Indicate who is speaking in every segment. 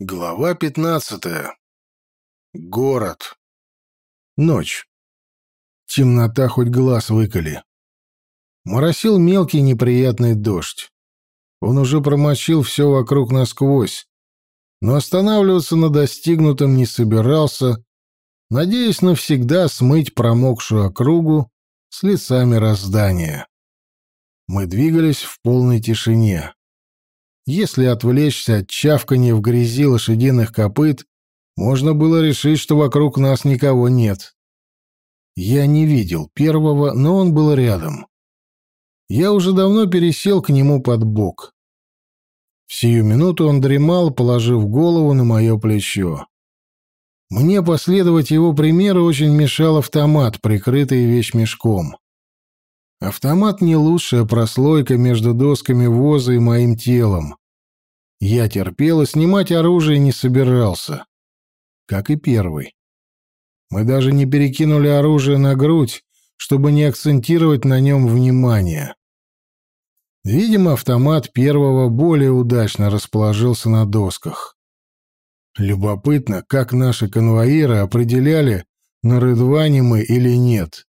Speaker 1: Глава пятнадцатая. Город. Ночь. Темнота хоть глаз выколи. Моросил мелкий неприятный дождь. Он уже промочил все вокруг насквозь, но останавливаться на достигнутом не собирался, надеясь навсегда смыть промокшую округу с лица мироздания. Мы двигались в полной тишине. Если отвлечься от чавканья в грязи лошадиных копыт, можно было решить, что вокруг нас никого нет. Я не видел первого, но он был рядом. Я уже давно пересел к нему под бок. В сию минуту он дремал, положив голову на мое плечо. Мне последовать его примеру очень мешал автомат, прикрытый вещмешком. Автомат не лучшая прослойка между досками воза и моим телом. Я терпел и снимать оружие не собирался. Как и первый. Мы даже не перекинули оружие на грудь, чтобы не акцентировать на нем внимание. Видимо, автомат первого более удачно расположился на досках. Любопытно, как наши конвоиры определяли, на Рыдване мы или нет.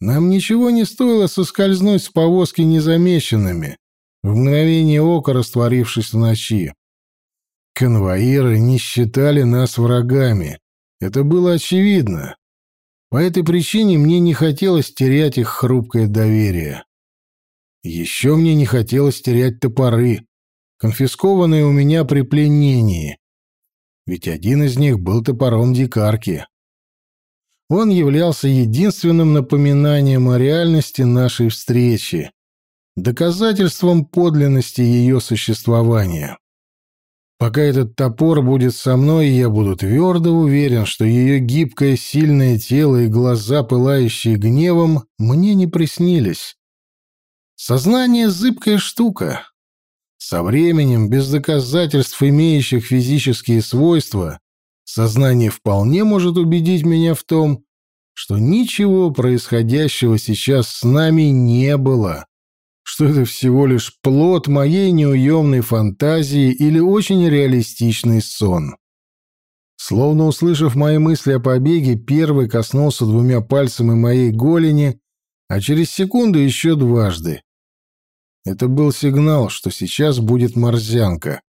Speaker 1: Нам ничего не стоило соскользнуть с повозки незамеченными, в мгновение ока растворившись в ночи. Конвоиры не считали нас врагами. Это было очевидно. По этой причине мне не хотелось терять их хрупкое доверие. Еще мне не хотелось терять топоры, конфискованные у меня при пленении. Ведь один из них был топором дикарки. Он являлся единственным напоминанием о реальности нашей встречи, доказательством подлинности ее существования. Пока этот топор будет со мной, я буду твердо уверен, что ее гибкое, сильное тело и глаза, пылающие гневом, мне не приснились. Сознание — зыбкая штука. Со временем, без доказательств, имеющих физические свойства, Сознание вполне может убедить меня в том, что ничего происходящего сейчас с нами не было, что это всего лишь плод моей неуемной фантазии или очень реалистичный сон. Словно услышав мои мысли о побеге, первый коснулся двумя пальцами моей голени, а через секунду еще дважды. Это был сигнал, что сейчас будет морзянка.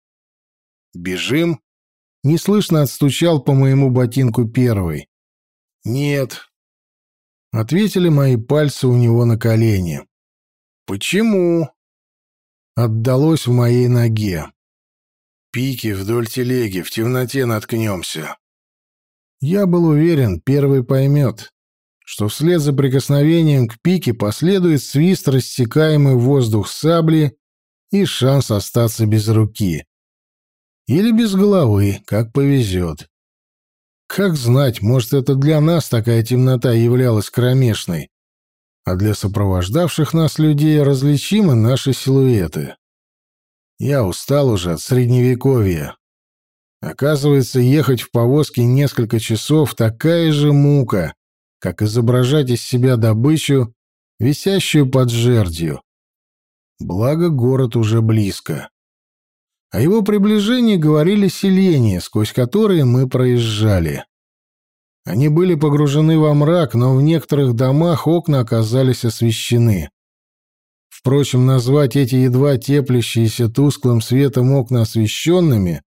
Speaker 1: «Бежим?» Неслышно отстучал по моему ботинку первый. «Нет», — ответили мои пальцы у него на колени. «Почему?» Отдалось в моей ноге. «Пики вдоль телеги, в темноте наткнемся». Я был уверен, первый поймет, что вслед за прикосновением к пике последует свист рассекаемый воздух сабли и шанс остаться без руки. Или без головы, как повезет. Как знать, может, это для нас такая темнота являлась кромешной, а для сопровождавших нас людей различимы наши силуэты. Я устал уже от средневековья. Оказывается, ехать в повозке несколько часов — такая же мука, как изображать из себя добычу, висящую под жердью. Благо, город уже близко. О его приближении говорили селения, сквозь которые мы проезжали. Они были погружены во мрак, но в некоторых домах окна оказались освещены. Впрочем, назвать эти едва теплящиеся тусклым светом окна освещенными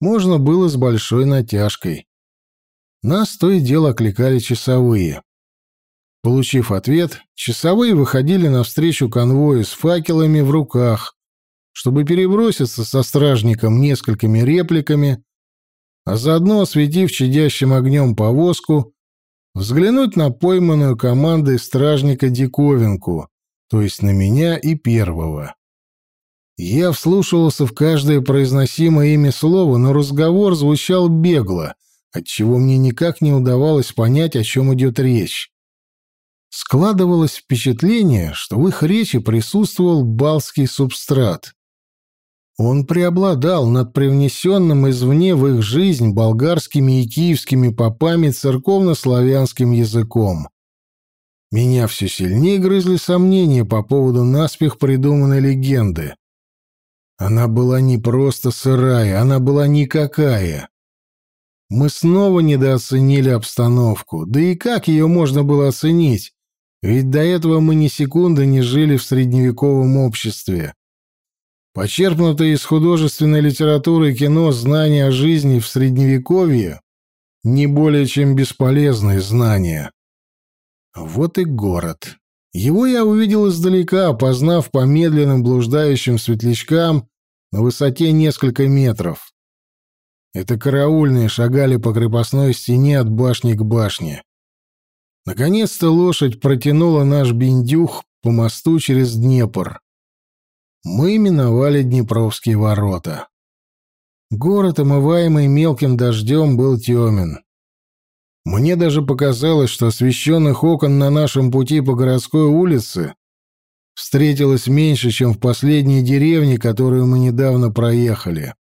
Speaker 1: можно было с большой натяжкой. Нас то и дело окликали часовые. Получив ответ, часовые выходили навстречу конвою с факелами в руках, чтобы переброситься со стражником несколькими репликами, а заодно, осветив чадящим огнем повозку, взглянуть на пойманную командой стражника диковинку, то есть на меня и первого. Я вслушивался в каждое произносимое ими слово, но разговор звучал бегло, отчего мне никак не удавалось понять, о чем идет речь. Складывалось впечатление, что в их речи присутствовал балский субстрат. Он преобладал над привнесенным извне в их жизнь болгарскими и киевскими попами церковно-славянским языком. Меня все сильнее грызли сомнения по поводу наспех придуманной легенды. Она была не просто сырая, она была никакая. Мы снова недооценили обстановку. Да и как ее можно было оценить? Ведь до этого мы ни секунды не жили в средневековом обществе. Почерпнутые из художественной литературы и кино знания о жизни в Средневековье не более чем бесполезные знания. Вот и город. Его я увидел издалека, опознав по медленным блуждающим светлячкам на высоте несколько метров. Это караульные шагали по крепостной стене от башни к башне. Наконец-то лошадь протянула наш бендюх по мосту через Днепр. Мы миновали Днепровские ворота. Город, омываемый мелким дождем, был темен. Мне даже показалось, что освещенных окон на нашем пути по городской улице встретилось меньше, чем в последней деревне, которую мы недавно проехали.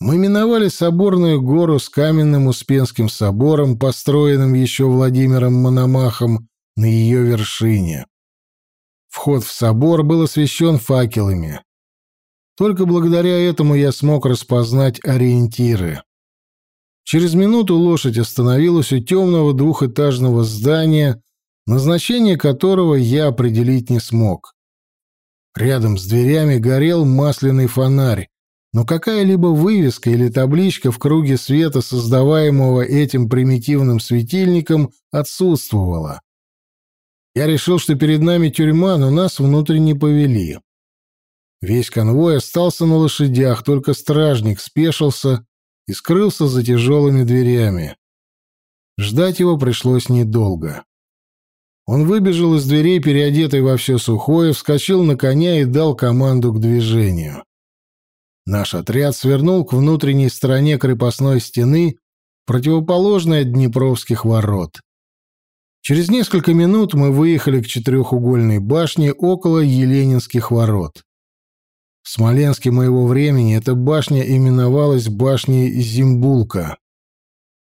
Speaker 1: Мы миновали соборную гору с каменным Успенским собором, построенным еще Владимиром Мономахом на ее вершине. Вход в собор был освещен факелами. Только благодаря этому я смог распознать ориентиры. Через минуту лошадь остановилась у темного двухэтажного здания, назначение которого я определить не смог. Рядом с дверями горел масляный фонарь, но какая-либо вывеска или табличка в круге света, создаваемого этим примитивным светильником, отсутствовала. Я решил, что перед нами тюрьма, но нас внутрь не повели. Весь конвой остался на лошадях, только стражник спешился и скрылся за тяжелыми дверями. Ждать его пришлось недолго. Он выбежал из дверей, переодетый во все сухое, вскочил на коня и дал команду к движению. Наш отряд свернул к внутренней стороне крепостной стены, противоположной от Днепровских ворот. Через несколько минут мы выехали к четырехугольной башне около Еленинских ворот. В Смоленске моего времени эта башня именовалась башней Зимбулка.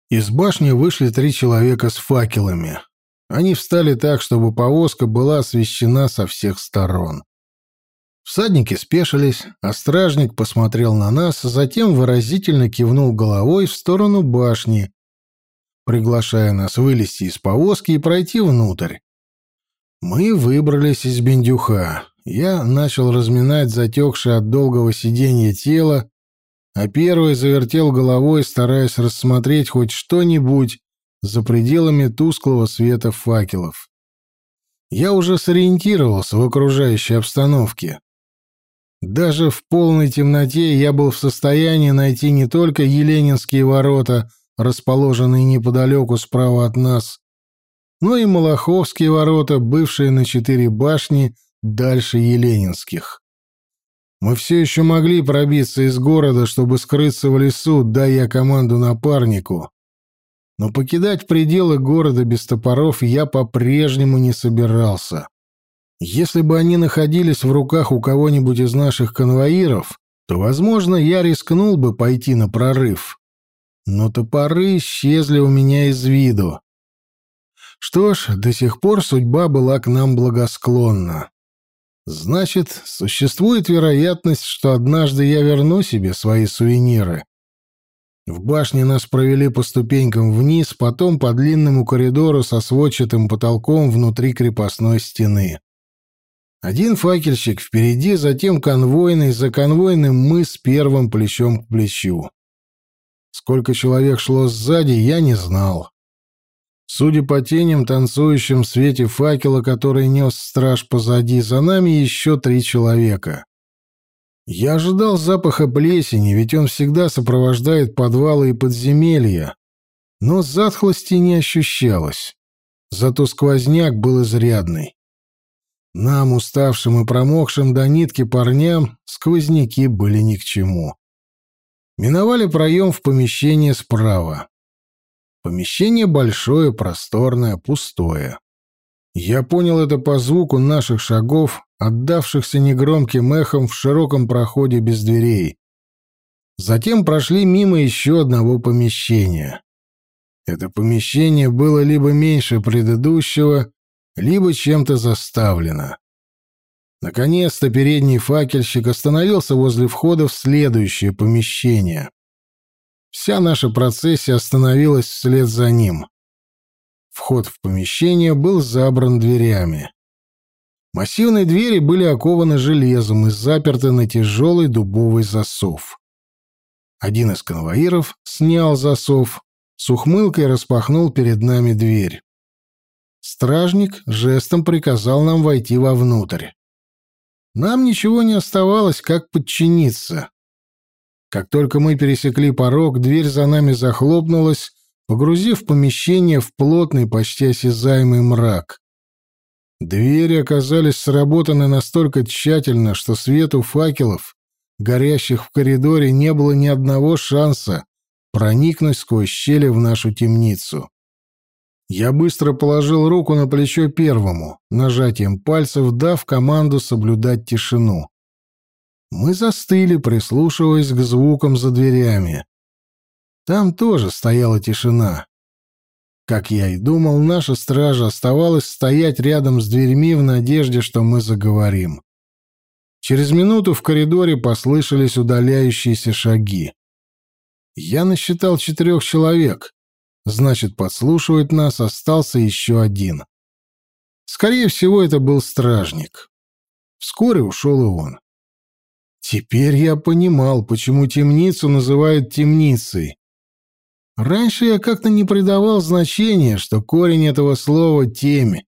Speaker 1: Из башни вышли три человека с факелами. Они встали так, чтобы повозка была освещена со всех сторон. Всадники спешились, а стражник посмотрел на нас, затем выразительно кивнул головой в сторону башни, приглашая нас вылезти из повозки и пройти внутрь. Мы выбрались из бендюха. Я начал разминать затекшее от долгого сидения тело, а первый завертел головой, стараясь рассмотреть хоть что-нибудь за пределами тусклого света факелов. Я уже сориентировался в окружающей обстановке. Даже в полной темноте я был в состоянии найти не только Еленинские ворота, расположенные неподалеку справа от нас, но и Малаховские ворота, бывшие на четыре башни дальше Еленинских. Мы все еще могли пробиться из города, чтобы скрыться в лесу, дай я команду напарнику. Но покидать пределы города без топоров я по-прежнему не собирался. Если бы они находились в руках у кого-нибудь из наших конвоиров, то, возможно, я рискнул бы пойти на прорыв. Но топоры исчезли у меня из виду. Что ж, до сих пор судьба была к нам благосклонна. Значит, существует вероятность, что однажды я верну себе свои сувениры. В башне нас провели по ступенькам вниз, потом по длинному коридору со сводчатым потолком внутри крепостной стены. Один факельщик впереди, затем конвойный, за конвойным мы с первым плечом к плечу. Сколько человек шло сзади, я не знал. Судя по теням, танцующим в свете факела, который нес страж позади, за нами еще три человека. Я ожидал запаха плесени, ведь он всегда сопровождает подвалы и подземелья. Но затхлости не ощущалось. Зато сквозняк был изрядный. Нам, уставшим и промокшим до нитки парням, сквозняки были ни к чему. Миновали проем в помещение справа. Помещение большое, просторное, пустое. Я понял это по звуку наших шагов, отдавшихся негромким эхом в широком проходе без дверей. Затем прошли мимо еще одного помещения. Это помещение было либо меньше предыдущего, либо чем-то заставлено. Наконец-то передний факельщик остановился возле входа в следующее помещение. Вся наша процессия остановилась вслед за ним. Вход в помещение был забран дверями. Массивные двери были окованы железом и заперты на тяжелый дубовый засов. Один из конвоиров снял засов, с ухмылкой распахнул перед нами дверь. Стражник жестом приказал нам войти вовнутрь. Нам ничего не оставалось, как подчиниться. Как только мы пересекли порог, дверь за нами захлопнулась, погрузив помещение в плотный, почти осязаемый мрак. Двери оказались сработаны настолько тщательно, что свету факелов, горящих в коридоре, не было ни одного шанса проникнуть сквозь щели в нашу темницу. Я быстро положил руку на плечо первому, нажатием пальцев дав команду соблюдать тишину. Мы застыли, прислушиваясь к звукам за дверями. Там тоже стояла тишина. Как я и думал, наша стража оставалась стоять рядом с дверьми в надежде, что мы заговорим. Через минуту в коридоре послышались удаляющиеся шаги. Я насчитал четырех человек, Значит, подслушивать нас остался еще один. Скорее всего, это был стражник. Вскоре ушел и он. Теперь я понимал, почему темницу называют темницей. Раньше я как-то не придавал значения, что корень этого слова — теме.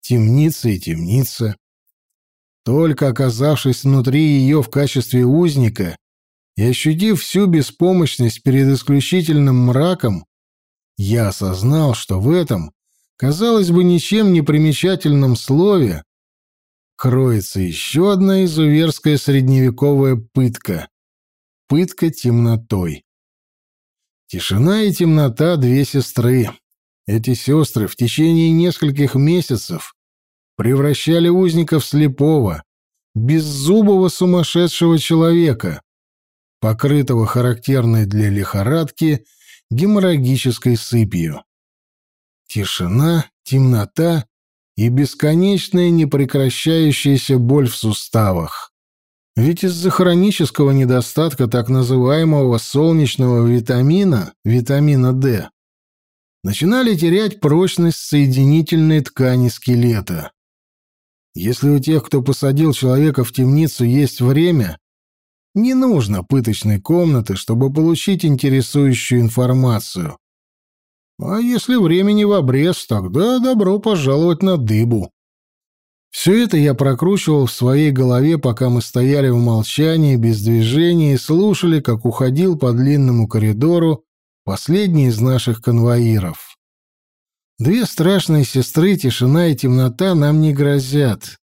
Speaker 1: Темница и темница. Только оказавшись внутри ее в качестве узника и ощутив всю беспомощность перед исключительным мраком, я осознал, что в этом, казалось бы, ничем не примечательном слове кроется еще одна изуверская средневековая пытка — пытка темнотой. Тишина и темнота — две сестры. Эти сестры в течение нескольких месяцев превращали узника в слепого, беззубого сумасшедшего человека, покрытого характерной для лихорадки геморрагической сыпью. Тишина, темнота и бесконечная непрекращающаяся боль в суставах. Ведь из-за хронического недостатка так называемого солнечного витамина, витамина D, начинали терять прочность соединительной ткани скелета. Если у тех, кто посадил человека в темницу, есть время, не нужно пыточной комнаты, чтобы получить интересующую информацию. А если времени в обрез, тогда добро пожаловать на дыбу. Все это я прокручивал в своей голове, пока мы стояли в молчании, без движения и слушали, как уходил по длинному коридору последний из наших конвоиров. Две страшные сестры, тишина и темнота нам не грозят.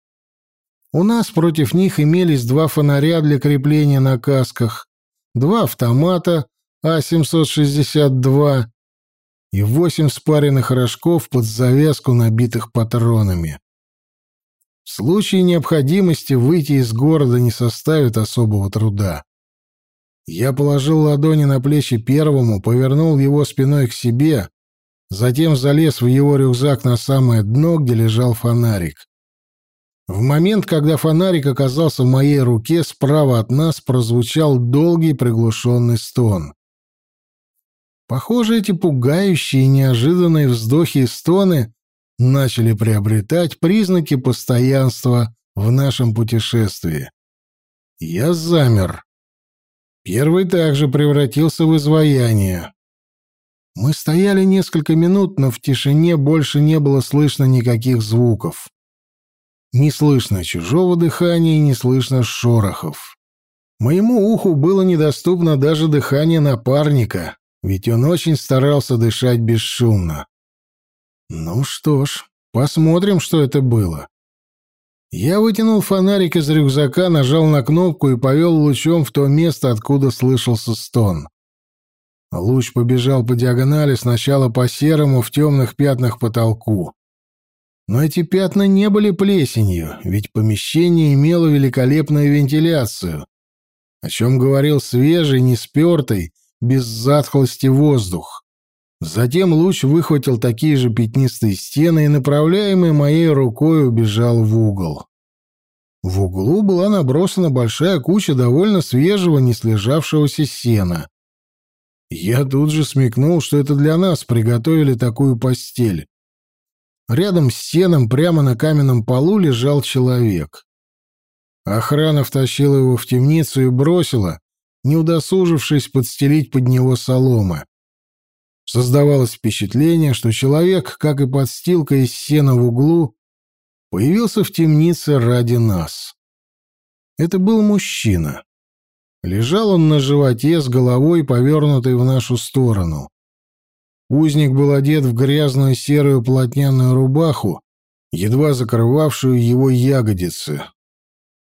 Speaker 1: У нас против них имелись два фонаря для крепления на касках, два автомата А-762 и восемь спаренных рожков под завязку, набитых патронами. В случае необходимости выйти из города не составит особого труда. Я положил ладони на плечи первому, повернул его спиной к себе, затем залез в его рюкзак на самое дно, где лежал фонарик. В момент, когда фонарик оказался в моей руке, справа от нас прозвучал долгий приглушенный стон. Похоже, эти пугающие неожиданные вздохи и стоны начали приобретать признаки постоянства в нашем путешествии. Я замер. Первый также превратился в изваяние. Мы стояли несколько минут, но в тишине больше не было слышно никаких звуков. Не слышно чужого дыхания, не слышно шорохов. Моему уху было недоступно даже дыхание напарника, ведь он очень старался дышать бесшумно. Ну что ж, посмотрим, что это было. Я вытянул фонарик из рюкзака, нажал на кнопку и повел лучом в то место, откуда слышался стон. Луч побежал по диагонали сначала по серому в темных пятнах потолку. Но эти пятна не были плесенью, ведь помещение имело великолепную вентиляцию, о чем говорил свежий, неспертый, без затхлости воздух. Затем луч выхватил такие же пятнистые стены и, направляемый моей рукой, убежал в угол. В углу была набросана большая куча довольно свежего, не слежавшегося сена. Я тут же смекнул, что это для нас приготовили такую постель. Рядом с сеном прямо на каменном полу лежал человек. Охрана втащила его в темницу и бросила, не удосужившись подстелить под него соломы. Создавалось впечатление, что человек, как и подстилка из сена в углу, появился в темнице ради нас. Это был мужчина. Лежал он на животе с головой, повернутой в нашу сторону. Узник был одет в грязную серую полотняную рубаху, едва закрывавшую его ягодицы.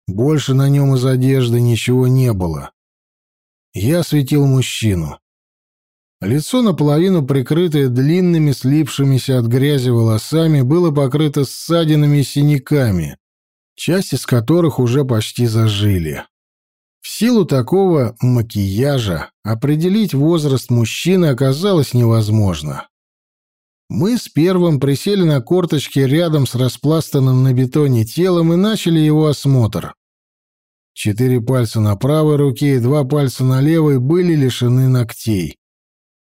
Speaker 1: Больше на нем из одежды ничего не было. Я светил мужчину. Лицо, наполовину прикрытое длинными слипшимися от грязи волосами, было покрыто ссадинами и синяками, часть из которых уже почти зажили. Силу такого макияжа определить возраст мужчины оказалось невозможно. Мы с первым присели на корточки рядом с распластанным на бетоне телом и начали его осмотр. Четыре пальца на правой руке и два пальца на левой были лишены ногтей.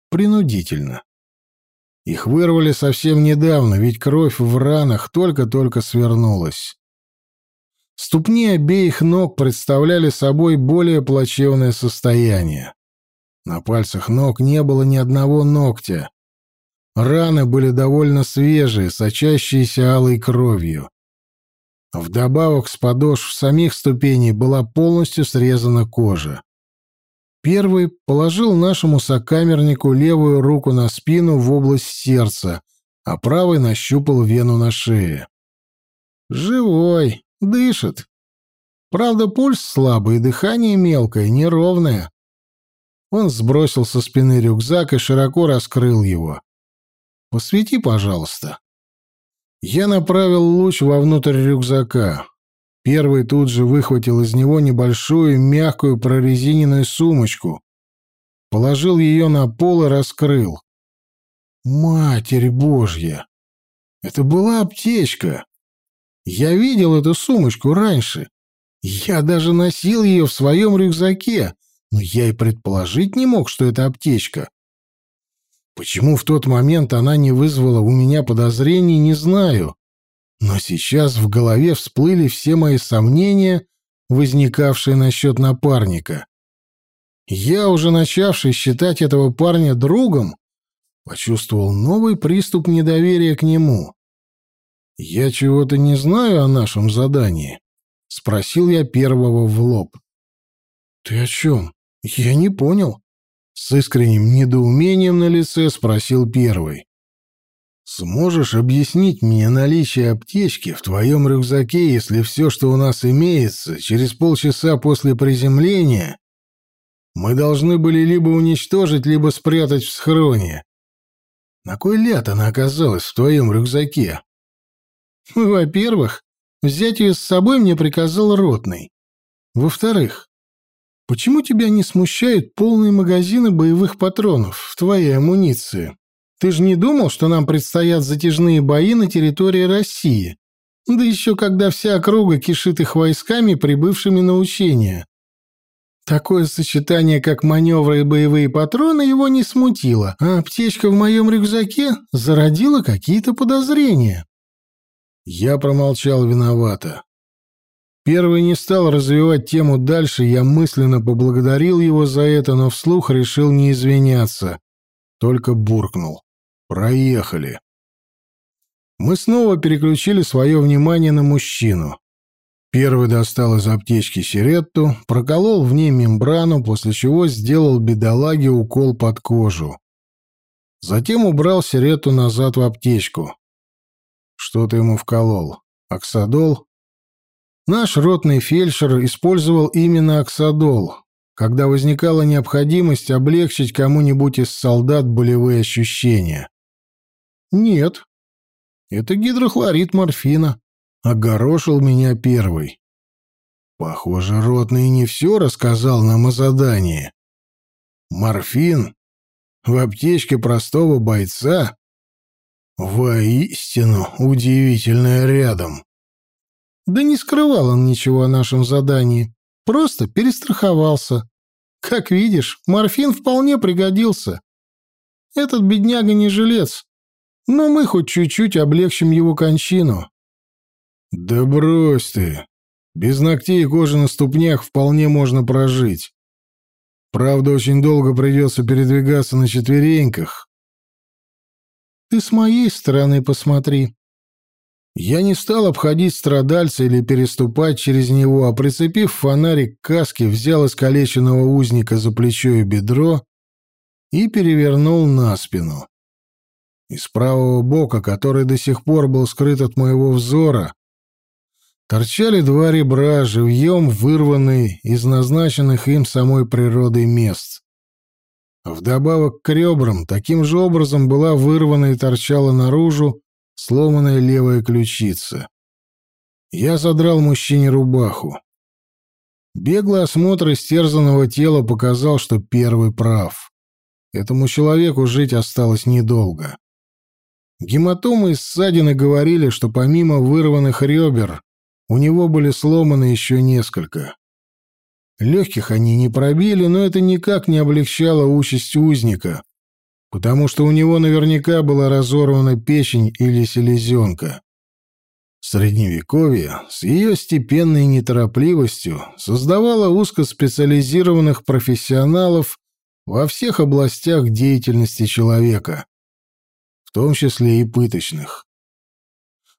Speaker 1: Принудительно. Их вырвали совсем недавно, ведь кровь в ранах только-только свернулась. Ступни обеих ног представляли собой более плачевное состояние. На пальцах ног не было ни одного ногтя. Раны были довольно свежие, сочащиеся алой кровью. Вдобавок с подошв самих ступеней была полностью срезана кожа. Первый положил нашему сокамернику левую руку на спину в область сердца, а правый нащупал вену на шее. «Живой!» Дышит. Правда, пульс слабый, дыхание мелкое, неровное. Он сбросил со спины рюкзак и широко раскрыл его. «Посвети, пожалуйста». Я направил луч вовнутрь рюкзака. Первый тут же выхватил из него небольшую мягкую прорезиненную сумочку, положил ее на пол и раскрыл. «Матерь Божья! Это была аптечка!» Я видел эту сумочку раньше. Я даже носил ее в своем рюкзаке, но я и предположить не мог, что это аптечка. Почему в тот момент она не вызвала у меня подозрений, не знаю. Но сейчас в голове всплыли все мои сомнения, возникавшие насчет напарника. Я, уже начавший считать этого парня другом, почувствовал новый приступ недоверия к нему. «Я чего-то не знаю о нашем задании», — спросил я первого в лоб. «Ты о чем? Я не понял». С искренним недоумением на лице спросил первый. «Сможешь объяснить мне наличие аптечки в твоем рюкзаке, если все, что у нас имеется, через полчаса после приземления мы должны были либо уничтожить, либо спрятать в схроне? На кой ляд она оказалась в твоем рюкзаке?» Во-первых, взять ее с собой мне приказал ротный. Во-вторых, почему тебя не смущают полные магазины боевых патронов в твоей амуниции? Ты же не думал, что нам предстоят затяжные бои на территории России? Да еще когда вся округа кишит их войсками, прибывшими на учения. Такое сочетание, как маневры и боевые патроны, его не смутило, а аптечка в моем рюкзаке зародила какие-то подозрения. Я промолчал виновато. Первый не стал развивать тему дальше, я мысленно поблагодарил его за это, но вслух решил не извиняться. Только буркнул. «Проехали». Мы снова переключили свое внимание на мужчину. Первый достал из аптечки сиретту, проколол в ней мембрану, после чего сделал бедолаге укол под кожу. Затем убрал сиретту назад в аптечку. Что ты ему вколол? Оксадол? Наш ротный фельдшер использовал именно оксадол, когда возникала необходимость облегчить кому-нибудь из солдат болевые ощущения. Нет. Это гидрохлорид морфина. Огорошил меня первый. Похоже, ротный не все рассказал нам о задании. Морфин? В аптечке простого бойца? Воистину удивительное рядом. Да не скрывал он ничего о нашем задании, просто перестраховался. Как видишь, морфин вполне пригодился. Этот бедняга не жилец, но мы хоть чуть-чуть облегчим его кончину. Да брось ты. Без ногтей и кожи на ступнях вполне можно прожить. Правда, очень долго придется передвигаться на четвереньках. Ты с моей стороны посмотри. Я не стал обходить страдальца или переступать через него, а прицепив фонарик к каске, взял искалеченного узника за плечо и бедро и перевернул на спину. Из правого бока, который до сих пор был скрыт от моего взора, торчали два ребра, живьем вырванные из назначенных им самой природой мест. Вдобавок к ребрам таким же образом была вырвана и торчала наружу сломанная левая ключица. Я задрал мужчине рубаху. Беглый осмотр истерзанного тела показал, что первый прав. Этому человеку жить осталось недолго. Гематомы и ссадины говорили, что помимо вырванных ребер у него были сломаны еще несколько. Легких они не пробили, но это никак не облегчало участь узника, потому что у него наверняка была разорвана печень или селезенка. Средневековье с ее степенной неторопливостью создавало узкоспециализированных профессионалов во всех областях деятельности человека, в том числе и пыточных.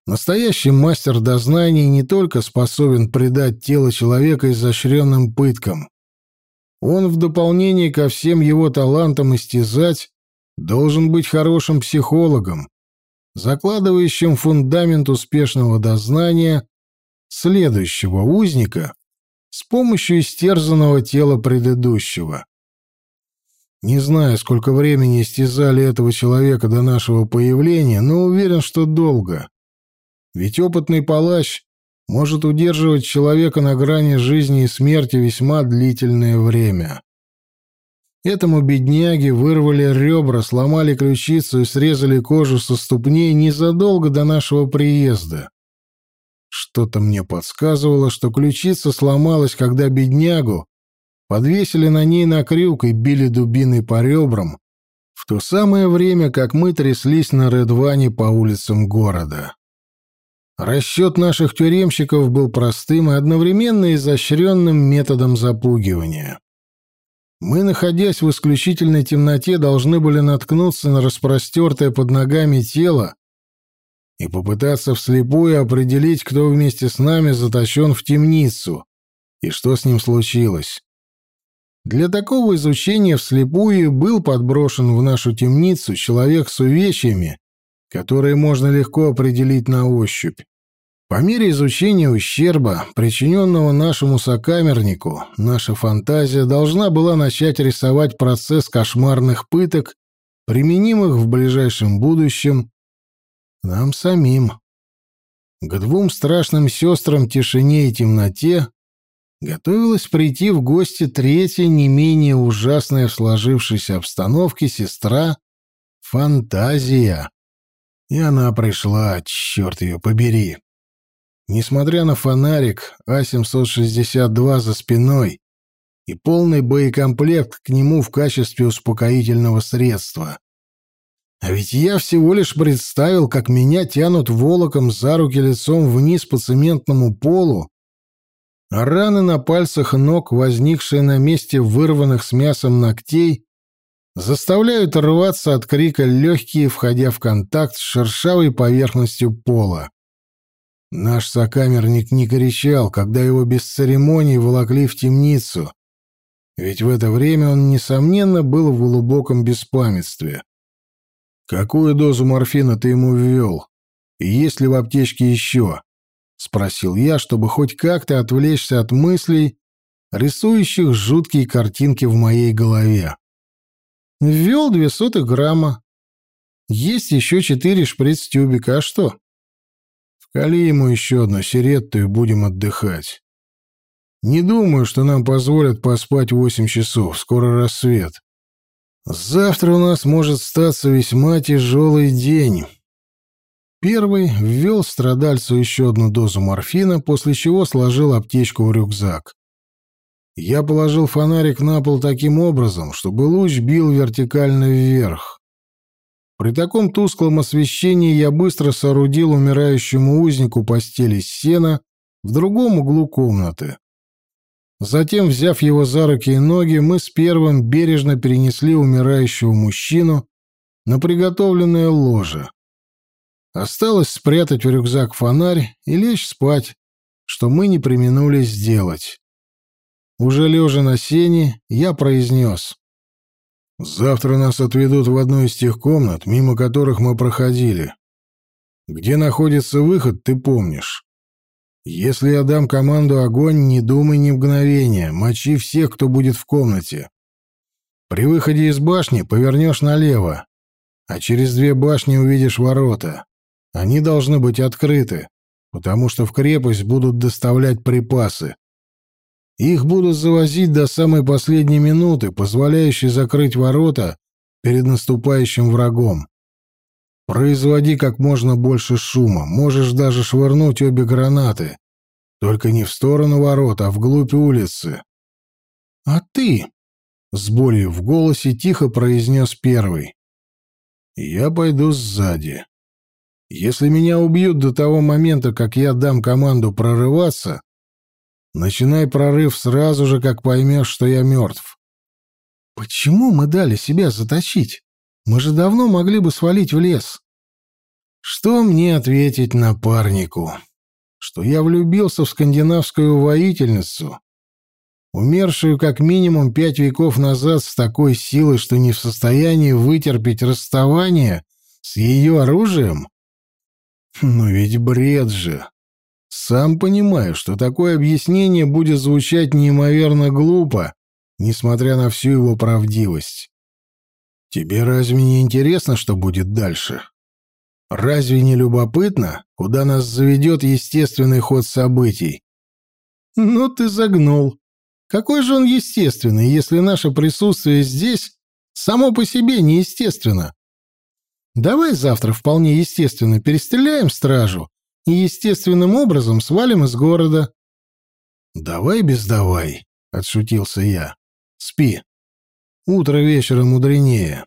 Speaker 1: Настоящий мастер дознаний не только способен предать тело человека изощренным пыткам, он в дополнение ко всем его талантам истязать должен быть хорошим психологом, закладывающим фундамент успешного дознания следующего узника с помощью истерзанного тела предыдущего. Не знаю, сколько времени истязали этого человека до нашего появления, но уверен, что долго. Ведь опытный палач может удерживать человека на грани жизни и смерти весьма длительное время. Этому бедняге вырвали ребра, сломали ключицу и срезали кожу со ступней незадолго до нашего приезда. Что-то мне подсказывало, что ключица сломалась, когда беднягу подвесили на ней на крюк и били дубиной по ребрам, в то самое время, как мы тряслись на Редване по улицам города. Расчет наших тюремщиков был простым и одновременно изощренным методом запугивания. Мы, находясь в исключительной темноте, должны были наткнуться на распростертое под ногами тело и попытаться вслепую определить, кто вместе с нами затащен в темницу и что с ним случилось. Для такого изучения вслепую был подброшен в нашу темницу человек с увечьями, которые можно легко определить на ощупь. По мере изучения ущерба, причиненного нашему сокамернику, наша фантазия должна была начать рисовать процесс кошмарных пыток, применимых в ближайшем будущем нам самим. К двум страшным сестрам тишине и темноте готовилась прийти в гости третья, не менее ужасная в сложившейся обстановке сестра — Фантазия. И она пришла, черт ее побери. Несмотря на фонарик А-762 за спиной и полный боекомплект к нему в качестве успокоительного средства. А ведь я всего лишь представил, как меня тянут волоком за руки лицом вниз по цементному полу, а раны на пальцах ног, возникшие на месте вырванных с мясом ногтей, заставляют рваться от крика легкие, входя в контакт с шершавой поверхностью пола. Наш сокамерник не кричал, когда его без церемоний волокли в темницу, ведь в это время он, несомненно, был в глубоком беспамятстве. «Какую дозу морфина ты ему ввел? И есть ли в аптечке еще?» — спросил я, чтобы хоть как-то отвлечься от мыслей, рисующих жуткие картинки в моей голове. «Ввел две сотых грамма. Есть еще четыре шприц-тюбика, а что?» Кали ему еще одну сиретту и будем отдыхать. Не думаю, что нам позволят поспать восемь часов, скоро рассвет. Завтра у нас может статься весьма тяжелый день. Первый ввел страдальцу еще одну дозу морфина, после чего сложил аптечку в рюкзак. Я положил фонарик на пол таким образом, чтобы луч бил вертикально вверх. При таком тусклом освещении я быстро соорудил умирающему узнику постель из сена в другом углу комнаты. Затем, взяв его за руки и ноги, мы с первым бережно перенесли умирающего мужчину на приготовленное ложе. Осталось спрятать в рюкзак фонарь и лечь спать, что мы не применули сделать. Уже лежа на сене, я произнес. «Завтра нас отведут в одну из тех комнат, мимо которых мы проходили. Где находится выход, ты помнишь. Если я дам команду огонь, не думай ни мгновения, мочи всех, кто будет в комнате. При выходе из башни повернешь налево, а через две башни увидишь ворота. Они должны быть открыты, потому что в крепость будут доставлять припасы. Их будут завозить до самой последней минуты, позволяющей закрыть ворота перед наступающим врагом. Производи как можно больше шума, можешь даже швырнуть обе гранаты. Только не в сторону ворот, а вглубь улицы. — А ты? — с болью в голосе тихо произнес первый. — Я пойду сзади. Если меня убьют до того момента, как я дам команду прорываться, начинай прорыв сразу же, как поймешь, что я мертв. Почему мы дали себя заточить? Мы же давно могли бы свалить в лес. Что мне ответить напарнику? Что я влюбился в скандинавскую воительницу, умершую как минимум пять веков назад с такой силой, что не в состоянии вытерпеть расставание с ее оружием? Но ведь бред же. Сам понимаю, что такое объяснение будет звучать неимоверно глупо, несмотря на всю его правдивость. Тебе разве не интересно, что будет дальше? Разве не любопытно, куда нас заведет естественный ход событий? Ну ты загнул. Какой же он естественный, если наше присутствие здесь само по себе неестественно? Давай завтра вполне естественно перестреляем стражу и естественным образом свалим из города. Давай без давай, отшутился я. Спи. Утро вечера мудренее.